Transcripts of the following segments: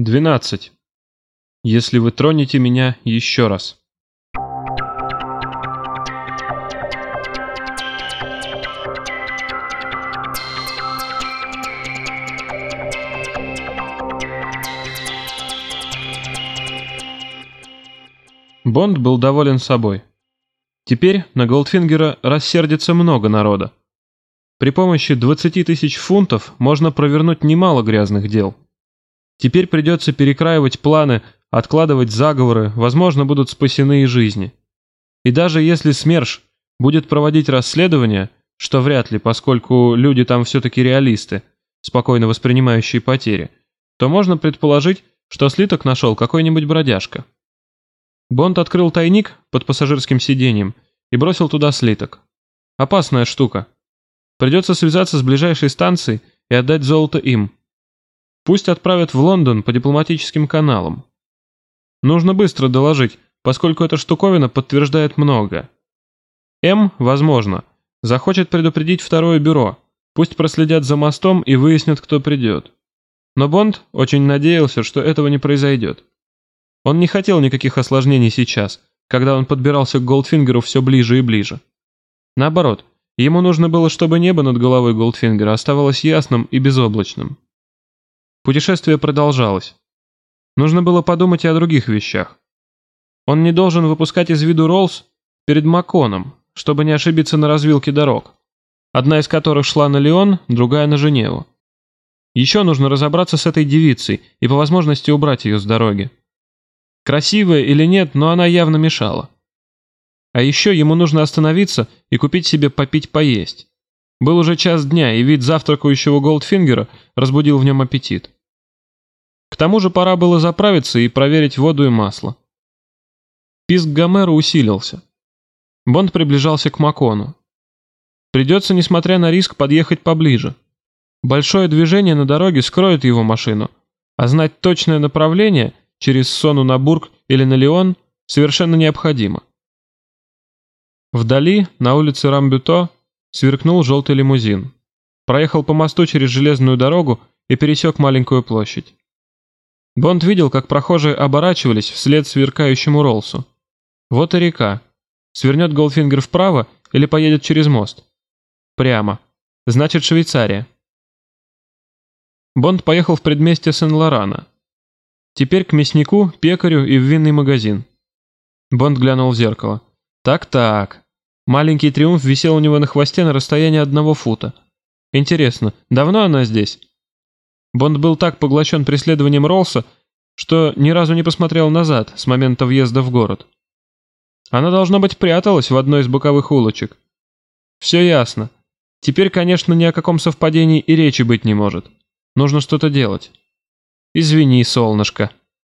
12. Если вы тронете меня еще раз. Бонд был доволен собой. Теперь на Голдфингера рассердится много народа. При помощи 20 тысяч фунтов можно провернуть немало грязных дел. Теперь придется перекраивать планы, откладывать заговоры, возможно, будут спасены и жизни. И даже если СМЕРШ будет проводить расследование, что вряд ли, поскольку люди там все-таки реалисты, спокойно воспринимающие потери, то можно предположить, что слиток нашел какой-нибудь бродяжка. Бонд открыл тайник под пассажирским сиденьем и бросил туда слиток. Опасная штука. Придется связаться с ближайшей станцией и отдать золото им. Пусть отправят в Лондон по дипломатическим каналам. Нужно быстро доложить, поскольку эта штуковина подтверждает много. М, возможно, захочет предупредить второе бюро. Пусть проследят за мостом и выяснят, кто придет. Но Бонд очень надеялся, что этого не произойдет. Он не хотел никаких осложнений сейчас, когда он подбирался к Голдфингеру все ближе и ближе. Наоборот, ему нужно было, чтобы небо над головой Голдфингера оставалось ясным и безоблачным. Путешествие продолжалось. Нужно было подумать и о других вещах. Он не должен выпускать из виду Роллс перед Маконом, чтобы не ошибиться на развилке дорог, одна из которых шла на Леон, другая на Женеву. Еще нужно разобраться с этой девицей и по возможности убрать ее с дороги. Красивая или нет, но она явно мешала. А еще ему нужно остановиться и купить себе попить поесть. Был уже час дня, и вид завтракающего Голдфингера разбудил в нем аппетит. К тому же пора было заправиться и проверить воду и масло. Писк Гомера усилился. Бонд приближался к Макону. Придется, несмотря на риск, подъехать поближе. Большое движение на дороге скроет его машину, а знать точное направление – через Сону на Бург или на Леон совершенно необходимо. Вдали, на улице Рамбюто, сверкнул желтый лимузин. Проехал по мосту через железную дорогу и пересек маленькую площадь. Бонд видел, как прохожие оборачивались вслед сверкающему Ролсу. Вот и река. Свернет Голдфингер вправо или поедет через мост? Прямо. Значит, Швейцария. Бонд поехал в предместье Сен-Лорана. Теперь к мяснику, пекарю и в винный магазин. Бонд глянул в зеркало. Так-так. Маленький триумф висел у него на хвосте на расстоянии одного фута. Интересно, давно она здесь? Бонд был так поглощен преследованием Ролса, что ни разу не посмотрел назад с момента въезда в город. Она, должно быть, пряталась в одной из боковых улочек. Все ясно. Теперь, конечно, ни о каком совпадении и речи быть не может. Нужно что-то делать. «Извини, солнышко.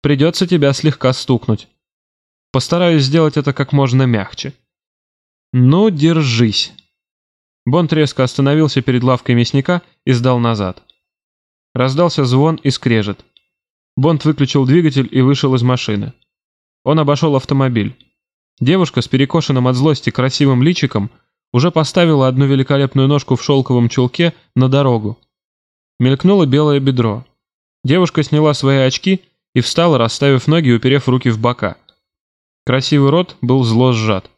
Придется тебя слегка стукнуть. Постараюсь сделать это как можно мягче». «Ну, держись». Бонд резко остановился перед лавкой мясника и сдал назад. Раздался звон и скрежет. Бонд выключил двигатель и вышел из машины. Он обошел автомобиль. Девушка с перекошенным от злости красивым личиком уже поставила одну великолепную ножку в шелковом чулке на дорогу. Мелькнуло белое бедро. Девушка сняла свои очки и встала, расставив ноги и уперев руки в бока. Красивый рот был зло сжат.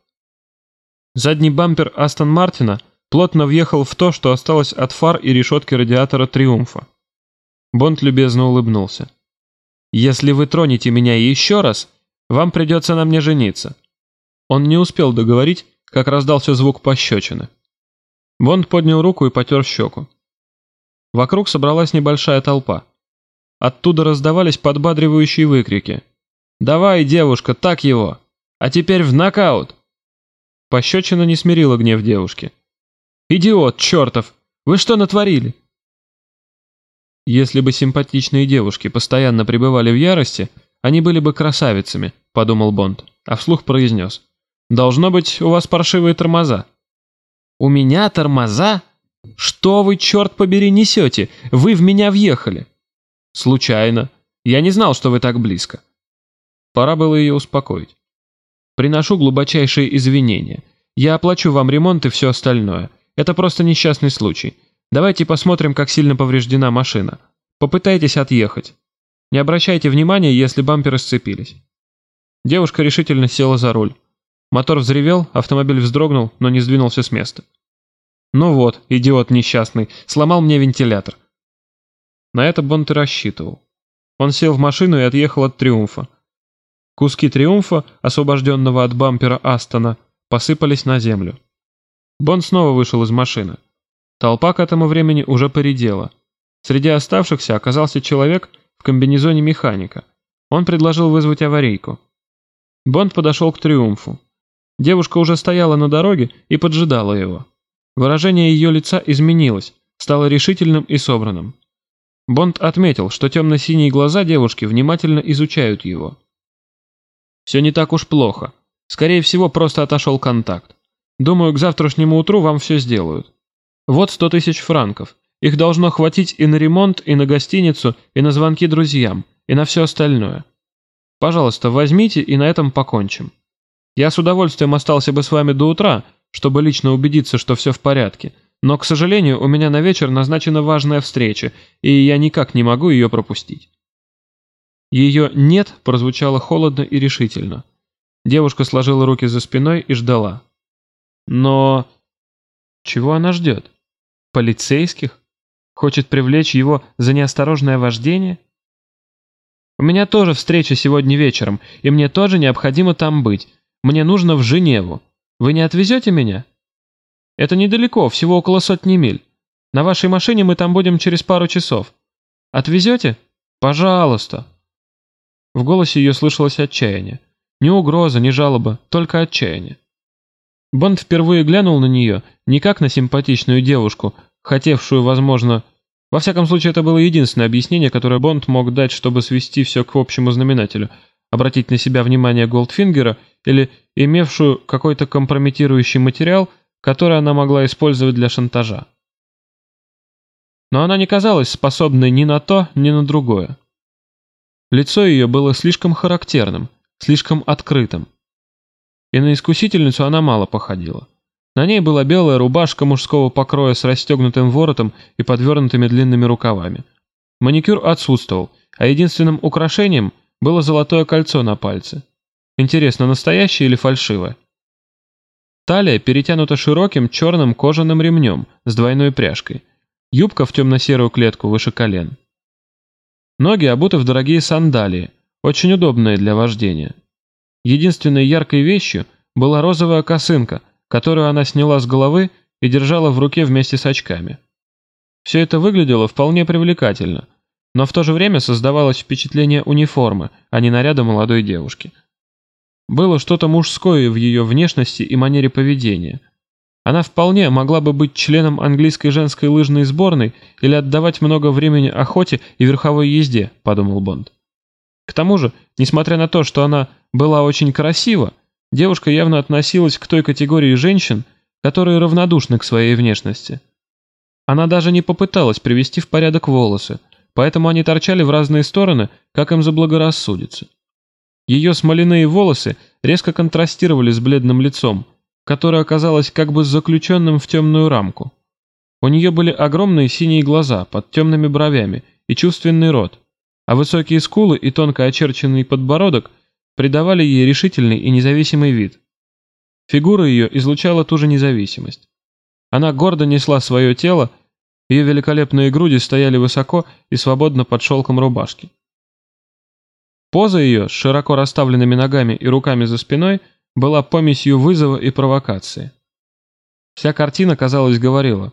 Задний бампер Астон Мартина плотно въехал в то, что осталось от фар и решетки радиатора Триумфа. Бонд любезно улыбнулся. «Если вы тронете меня еще раз, вам придется на мне жениться». Он не успел договорить, как раздался звук пощечины. Бонд поднял руку и потер щеку. Вокруг собралась небольшая толпа. Оттуда раздавались подбадривающие выкрики. «Давай, девушка, так его! А теперь в нокаут!» Пощечина не смирила гнев девушки. «Идиот, чертов! Вы что натворили?» Если бы симпатичные девушки постоянно пребывали в ярости, они были бы красавицами, подумал Бонд, а вслух произнес. Должно быть, у вас паршивые тормоза. У меня тормоза? Что вы, черт побери, несете? Вы в меня въехали. «Случайно. Я не знал, что вы так близко». Пора было ее успокоить. «Приношу глубочайшие извинения. Я оплачу вам ремонт и все остальное. Это просто несчастный случай. Давайте посмотрим, как сильно повреждена машина. Попытайтесь отъехать». Не обращайте внимания, если бамперы сцепились». Девушка решительно села за руль. Мотор взревел, автомобиль вздрогнул, но не сдвинулся с места. «Ну вот, идиот несчастный, сломал мне вентилятор». На это Бонд и рассчитывал. Он сел в машину и отъехал от Триумфа. Куски Триумфа, освобожденного от бампера Астона, посыпались на землю. Бонд снова вышел из машины. Толпа к этому времени уже поредела. Среди оставшихся оказался человек в комбинезоне механика. Он предложил вызвать аварийку. Бонд подошел к Триумфу. Девушка уже стояла на дороге и поджидала его. Выражение ее лица изменилось, стало решительным и собранным. Бонд отметил, что темно-синие глаза девушки внимательно изучают его. «Все не так уж плохо. Скорее всего, просто отошел контакт. Думаю, к завтрашнему утру вам все сделают. Вот сто тысяч франков. Их должно хватить и на ремонт, и на гостиницу, и на звонки друзьям, и на все остальное. Пожалуйста, возьмите и на этом покончим. Я с удовольствием остался бы с вами до утра, чтобы лично убедиться, что все в порядке, но, к сожалению, у меня на вечер назначена важная встреча, и я никак не могу ее пропустить. Ее «нет» прозвучало холодно и решительно. Девушка сложила руки за спиной и ждала. Но... Чего она ждет? Полицейских? Хочет привлечь его за неосторожное вождение? У меня тоже встреча сегодня вечером, и мне тоже необходимо там быть. Мне нужно в Женеву. Вы не отвезете меня? Это недалеко, всего около сотни миль. На вашей машине мы там будем через пару часов. Отвезете? Пожалуйста. В голосе ее слышалось отчаяние. Ни угроза, ни жалоба, только отчаяние. Бонд впервые глянул на нее, не как на симпатичную девушку, хотевшую, возможно... Во всяком случае, это было единственное объяснение, которое Бонд мог дать, чтобы свести все к общему знаменателю, обратить на себя внимание Голдфингера или имевшую какой-то компрометирующий материал, который она могла использовать для шантажа. Но она не казалась способной ни на то, ни на другое. Лицо ее было слишком характерным, слишком открытым. И на искусительницу она мало походила. На ней была белая рубашка мужского покроя с расстегнутым воротом и подвернутыми длинными рукавами. Маникюр отсутствовал, а единственным украшением было золотое кольцо на пальце. Интересно, настоящее или фальшивое? Талия перетянута широким черным кожаным ремнем с двойной пряжкой. Юбка в темно-серую клетку выше колен. Ноги обуты в дорогие сандалии, очень удобные для вождения. Единственной яркой вещью была розовая косынка, которую она сняла с головы и держала в руке вместе с очками. Все это выглядело вполне привлекательно, но в то же время создавалось впечатление униформы, а не наряда молодой девушки. Было что-то мужское в ее внешности и манере поведения. Она вполне могла бы быть членом английской женской лыжной сборной или отдавать много времени охоте и верховой езде, подумал Бонд. К тому же, несмотря на то, что она была очень красива, девушка явно относилась к той категории женщин, которые равнодушны к своей внешности. Она даже не попыталась привести в порядок волосы, поэтому они торчали в разные стороны, как им заблагорассудится. Ее смоляные волосы резко контрастировали с бледным лицом, которое оказалось как бы заключенным в темную рамку. У нее были огромные синие глаза под темными бровями и чувственный рот, а высокие скулы и тонко очерченный подбородок придавали ей решительный и независимый вид. Фигура ее излучала ту же независимость. Она гордо несла свое тело, ее великолепные груди стояли высоко и свободно под шелком рубашки. Поза ее с широко расставленными ногами и руками за спиной была помесью вызова и провокации. Вся картина, казалось, говорила,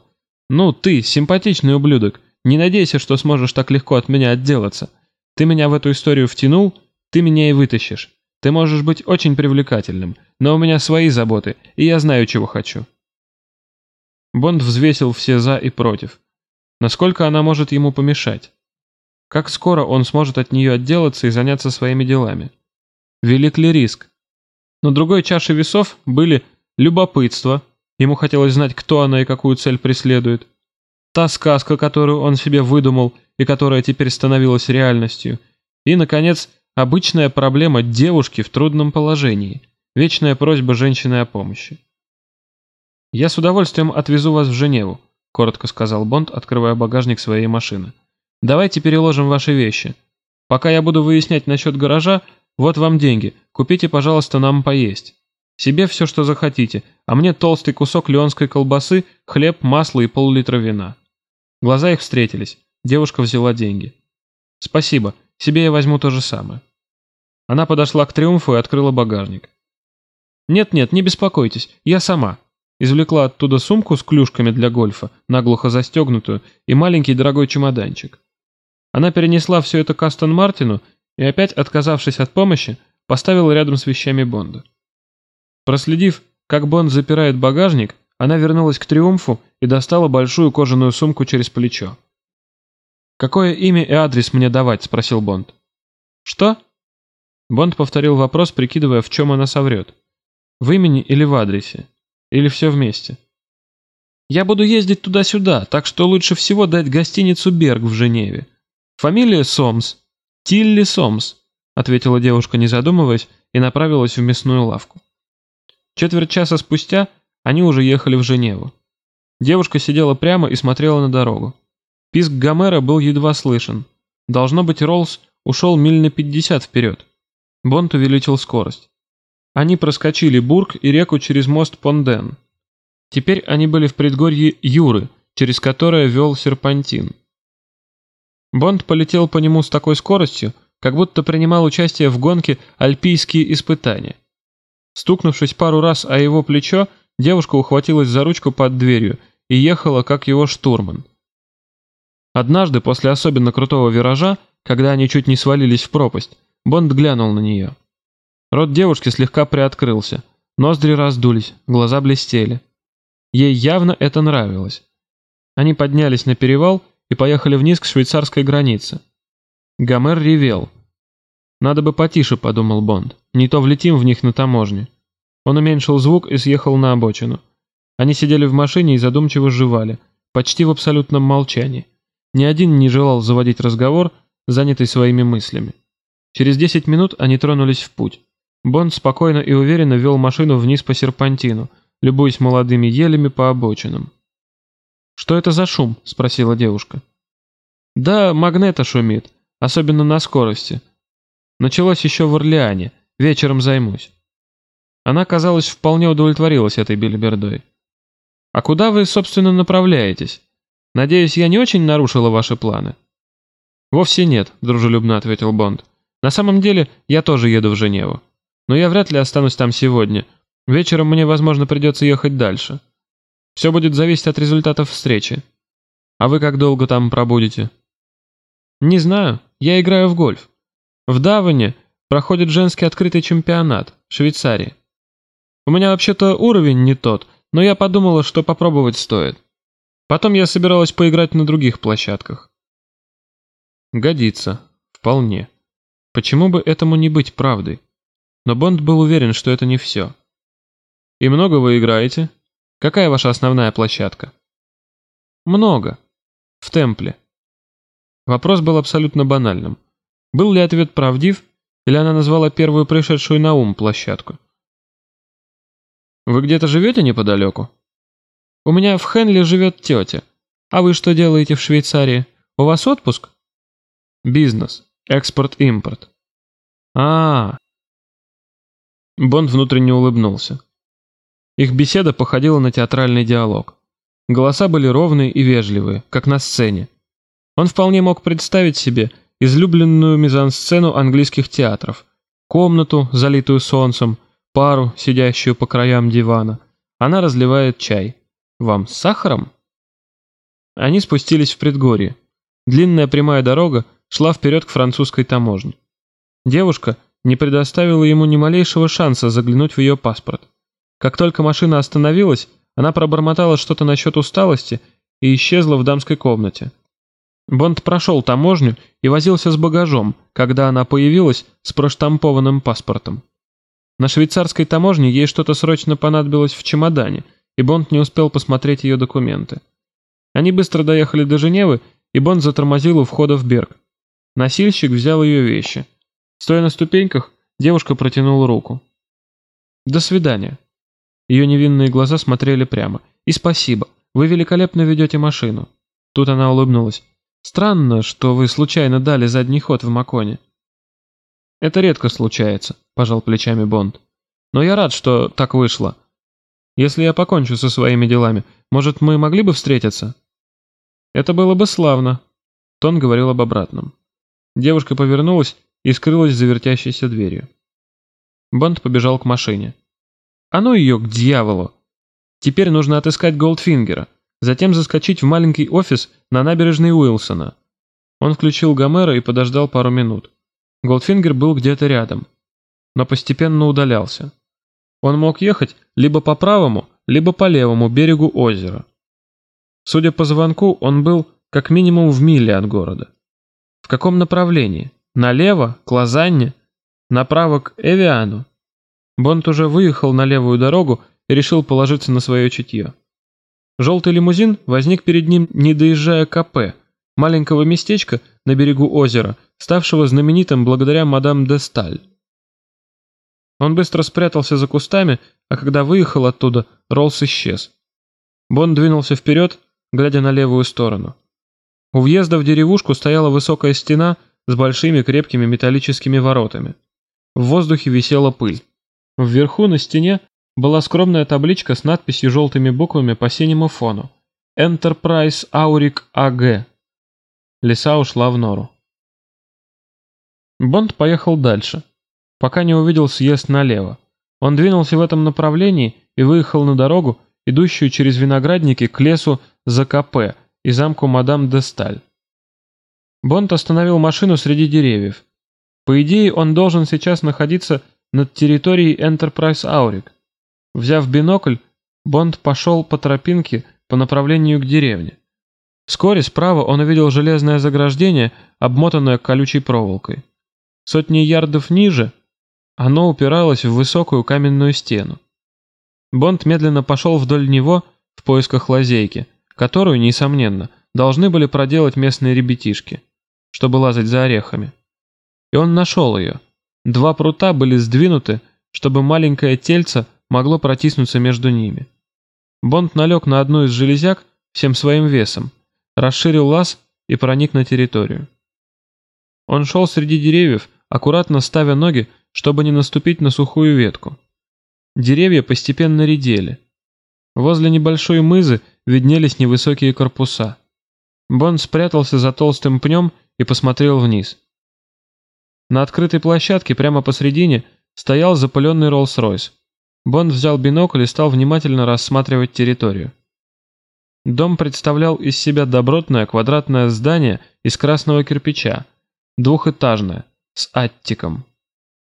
«Ну, ты, симпатичный ублюдок, не надейся, что сможешь так легко от меня отделаться. Ты меня в эту историю втянул, ты меня и вытащишь. Ты можешь быть очень привлекательным, но у меня свои заботы, и я знаю, чего хочу». Бонд взвесил все «за» и «против». Насколько она может ему помешать? Как скоро он сможет от нее отделаться и заняться своими делами? Велик ли риск? На другой чаше весов были любопытство, ему хотелось знать, кто она и какую цель преследует, та сказка, которую он себе выдумал и которая теперь становилась реальностью, и, наконец, обычная проблема девушки в трудном положении, вечная просьба женщины о помощи. «Я с удовольствием отвезу вас в Женеву», — коротко сказал Бонд, открывая багажник своей машины. «Давайте переложим ваши вещи. Пока я буду выяснять насчет гаража, вот вам деньги, купите, пожалуйста, нам поесть. Себе все, что захотите, а мне толстый кусок леонской колбасы, хлеб, масло и пол-литра вина». Глаза их встретились. Девушка взяла деньги. «Спасибо, себе я возьму то же самое». Она подошла к Триумфу и открыла багажник. «Нет-нет, не беспокойтесь, я сама». Извлекла оттуда сумку с клюшками для гольфа, наглухо застегнутую, и маленький дорогой чемоданчик. Она перенесла все это к Астон Мартину и опять, отказавшись от помощи, поставила рядом с вещами Бонда. Проследив, как Бонд запирает багажник, она вернулась к Триумфу и достала большую кожаную сумку через плечо. «Какое имя и адрес мне давать?» – спросил Бонд. «Что?» Бонд повторил вопрос, прикидывая, в чем она соврет. В имени или в адресе? Или все вместе? Я буду ездить туда-сюда, так что лучше всего дать гостиницу «Берг» в Женеве. Фамилия Сомс. Тилли Сомс, ответила девушка, не задумываясь, и направилась в мясную лавку. Четверть часа спустя они уже ехали в Женеву. Девушка сидела прямо и смотрела на дорогу. Писк Гомера был едва слышен. Должно быть, Роллс ушел миль на пятьдесят вперед. Бонд увеличил скорость. Они проскочили Бург и реку через мост Понден. Теперь они были в предгорье Юры, через которое вел серпантин. Бонд полетел по нему с такой скоростью, как будто принимал участие в гонке «Альпийские испытания». Стукнувшись пару раз о его плечо, девушка ухватилась за ручку под дверью и ехала, как его штурман. Однажды, после особенно крутого виража, когда они чуть не свалились в пропасть, Бонд глянул на нее. Рот девушки слегка приоткрылся, ноздри раздулись, глаза блестели. Ей явно это нравилось. Они поднялись на перевал и поехали вниз к швейцарской границе. Гомер ревел. «Надо бы потише», — подумал Бонд, — «не то влетим в них на таможне». Он уменьшил звук и съехал на обочину. Они сидели в машине и задумчиво жевали, почти в абсолютном молчании. Ни один не желал заводить разговор, занятый своими мыслями. Через десять минут они тронулись в путь. Бонд спокойно и уверенно вел машину вниз по серпантину, любуясь молодыми елями по обочинам. «Что это за шум?» – спросила девушка. «Да, магнета шумит, особенно на скорости. Началось еще в Орлеане, вечером займусь». Она, казалось, вполне удовлетворилась этой бельбердой. «А куда вы, собственно, направляетесь? Надеюсь, я не очень нарушила ваши планы?» «Вовсе нет», – дружелюбно ответил Бонд. «На самом деле, я тоже еду в Женеву. Но я вряд ли останусь там сегодня. Вечером мне, возможно, придется ехать дальше. Все будет зависеть от результатов встречи. А вы как долго там пробудете? Не знаю. Я играю в гольф. В Даване проходит женский открытый чемпионат Швейцарии. У меня вообще-то уровень не тот, но я подумала, что попробовать стоит. Потом я собиралась поиграть на других площадках. Годится. Вполне. Почему бы этому не быть правдой? Но Бонд был уверен, что это не все. «И много вы играете? Какая ваша основная площадка?» «Много. В темпле». Вопрос был абсолютно банальным. Был ли ответ правдив, или она назвала первую пришедшую на ум площадку? «Вы где-то живете неподалеку?» «У меня в Хенли живет тетя. А вы что делаете в Швейцарии? У вас отпуск?» «Бизнес. Экспорт-импорт». «А, Бонд внутренне улыбнулся. Их беседа походила на театральный диалог. Голоса были ровные и вежливые, как на сцене. Он вполне мог представить себе излюбленную мизансцену английских театров. Комнату, залитую солнцем, пару, сидящую по краям дивана. Она разливает чай. «Вам с сахаром?» Они спустились в предгорье. Длинная прямая дорога шла вперед к французской таможне. Девушка, не предоставила ему ни малейшего шанса заглянуть в ее паспорт. Как только машина остановилась, она пробормотала что-то насчет усталости и исчезла в дамской комнате. Бонд прошел таможню и возился с багажом, когда она появилась с проштампованным паспортом. На швейцарской таможне ей что-то срочно понадобилось в чемодане, и Бонд не успел посмотреть ее документы. Они быстро доехали до Женевы, и Бонд затормозил у входа в Берг. Носильщик взял ее вещи. Стоя на ступеньках, девушка протянула руку. «До свидания». Ее невинные глаза смотрели прямо. «И спасибо. Вы великолепно ведете машину». Тут она улыбнулась. Странно, что вы случайно дали задний ход в Маконе. Это редко случается, пожал плечами Бонд. Но я рад, что так вышло. Если я покончу со своими делами, может, мы могли бы встретиться? Это было бы славно. Тон говорил об обратном. Девушка повернулась и скрылась за вертящейся дверью. Бонд побежал к машине. А ну ее к дьяволу! Теперь нужно отыскать Голдфингера затем заскочить в маленький офис на набережной Уилсона. Он включил Гомера и подождал пару минут. Голдфингер был где-то рядом, но постепенно удалялся. Он мог ехать либо по правому, либо по левому берегу озера. Судя по звонку, он был как минимум в миле от города. В каком направлении? Налево, к Лозанне? Направо к Эвиану? Бонд уже выехал на левую дорогу и решил положиться на свое чутье. Желтый лимузин возник перед ним, не доезжая КП, маленького местечка на берегу озера, ставшего знаменитым благодаря мадам де Сталь. Он быстро спрятался за кустами, а когда выехал оттуда, Роллс исчез. Бон двинулся вперед, глядя на левую сторону. У въезда в деревушку стояла высокая стена с большими крепкими металлическими воротами. В воздухе висела пыль. Вверху на стене была скромная табличка с надписью желтыми буквами по синему фону. Enterprise Auric AG. Лиса ушла в нору. Бонд поехал дальше, пока не увидел съезд налево. Он двинулся в этом направлении и выехал на дорогу, идущую через виноградники к лесу за КП и замку Мадам де Сталь. Бонд остановил машину среди деревьев. По идее, он должен сейчас находиться над территорией Enterprise Auric. Взяв бинокль, Бонд пошел по тропинке по направлению к деревне. Вскоре справа он увидел железное заграждение, обмотанное колючей проволокой. Сотни ярдов ниже оно упиралось в высокую каменную стену. Бонд медленно пошел вдоль него в поисках лазейки, которую, несомненно, должны были проделать местные ребятишки, чтобы лазать за орехами. И он нашел ее. Два прута были сдвинуты, чтобы маленькое тельце могло протиснуться между ними. Бонд налег на одну из железяк всем своим весом, расширил лаз и проник на территорию. Он шел среди деревьев, аккуратно ставя ноги, чтобы не наступить на сухую ветку. Деревья постепенно редели. Возле небольшой мызы виднелись невысокие корпуса. Бонд спрятался за толстым пнем и посмотрел вниз. На открытой площадке прямо посредине стоял запыленный Роллс-Ройс. Бонд взял бинокль и стал внимательно рассматривать территорию. Дом представлял из себя добротное квадратное здание из красного кирпича, двухэтажное, с аттиком.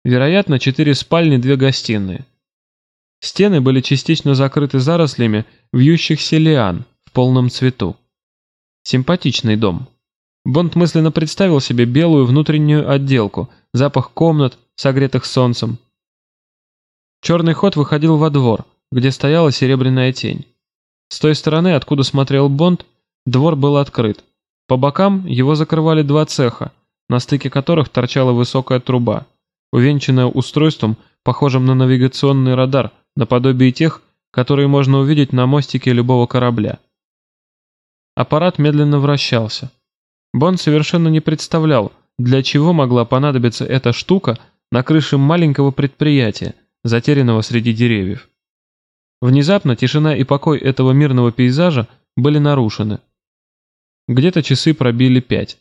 Вероятно, четыре спальни, две гостиные. Стены были частично закрыты зарослями вьющихся лиан в полном цвету. Симпатичный дом. Бонд мысленно представил себе белую внутреннюю отделку, запах комнат, согретых солнцем, Черный ход выходил во двор, где стояла серебряная тень. С той стороны, откуда смотрел Бонд, двор был открыт. По бокам его закрывали два цеха, на стыке которых торчала высокая труба, увенчанная устройством, похожим на навигационный радар, наподобие тех, которые можно увидеть на мостике любого корабля. Аппарат медленно вращался. Бонд совершенно не представлял, для чего могла понадобиться эта штука на крыше маленького предприятия, затерянного среди деревьев. Внезапно тишина и покой этого мирного пейзажа были нарушены. Где-то часы пробили пять.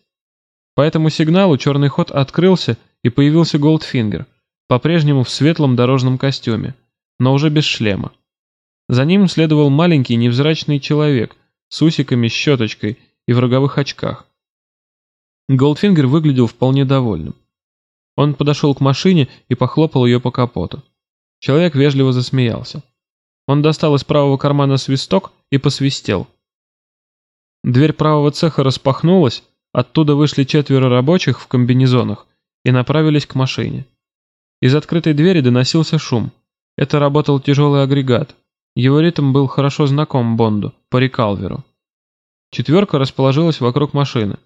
По этому сигналу черный ход открылся и появился Голдфингер, по-прежнему в светлом дорожном костюме, но уже без шлема. За ним следовал маленький невзрачный человек с усиками, щеточкой и в роговых очках. Голдфингер выглядел вполне довольным. Он подошел к машине и похлопал ее по капоту. Человек вежливо засмеялся. Он достал из правого кармана свисток и посвистел. Дверь правого цеха распахнулась, оттуда вышли четверо рабочих в комбинезонах и направились к машине. Из открытой двери доносился шум. Это работал тяжелый агрегат. Его ритм был хорошо знаком Бонду, по Рекалверу. Четверка расположилась вокруг машины.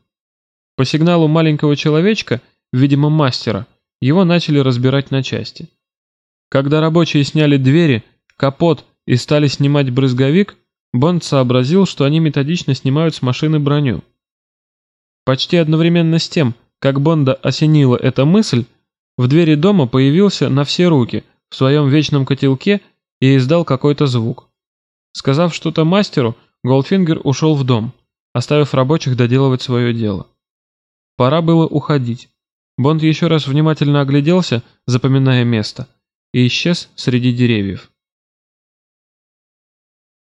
По сигналу маленького человечка, видимо мастера, его начали разбирать на части. Когда рабочие сняли двери, капот и стали снимать брызговик, Бонд сообразил, что они методично снимают с машины броню. Почти одновременно с тем, как Бонда осенила эта мысль, в двери дома появился на все руки в своем вечном котелке и издал какой-то звук. Сказав что-то мастеру, Голдфингер ушел в дом, оставив рабочих доделывать свое дело. Пора было уходить. Бонд еще раз внимательно огляделся, запоминая место, и исчез среди деревьев.